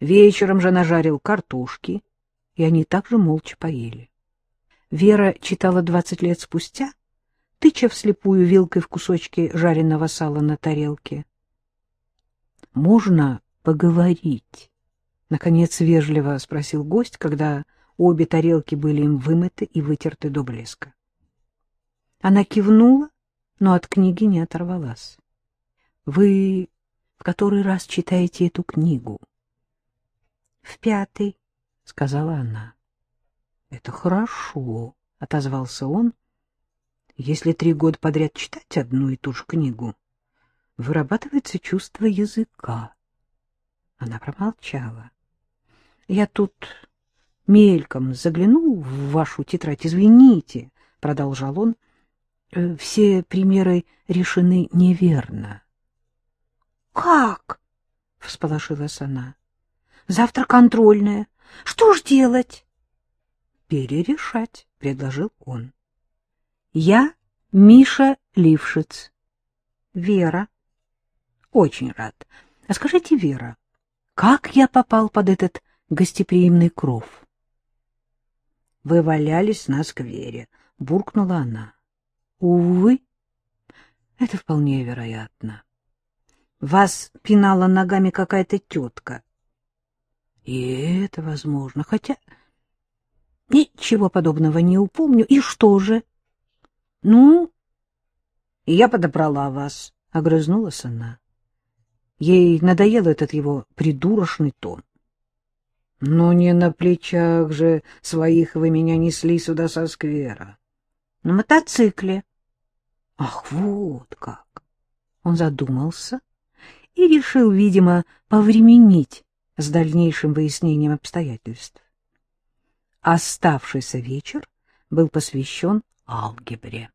Вечером же нажарил картошки, и они также молча поели. Вера читала двадцать лет спустя, тыча вслепую вилкой в кусочки жареного сала на тарелке. — Можно поговорить? — наконец вежливо спросил гость, когда обе тарелки были им вымыты и вытерты до блеска. Она кивнула, но от книги не оторвалась. — Вы в который раз читаете эту книгу? — В пятый, — сказала она. — Это хорошо, — отозвался он. — Если три года подряд читать одну и ту же книгу, вырабатывается чувство языка. Она промолчала. — Я тут мельком заглянул в вашу тетрадь. Извините, — продолжал он, — все примеры решены неверно. — Как? — всполошилась она. — Завтра контрольная. Что ж делать? — Перерешать, — предложил он. — Я Миша Лившиц. — Вера. — Очень рад. А скажите, Вера, как я попал под этот гостеприимный кров? — Вы валялись на сквере, — буркнула она. — Увы, это вполне вероятно. Вас пинала ногами какая-то тетка. И это возможно, хотя ничего подобного не упомню. И что же? Ну, я подобрала вас, — огрызнулась она. Ей надоел этот его придурочный тон. Но не на плечах же своих вы меня несли сюда со сквера. На мотоцикле. Ах, вот как! Он задумался и решил, видимо, повременить с дальнейшим выяснением обстоятельств. Оставшийся вечер был посвящен алгебре.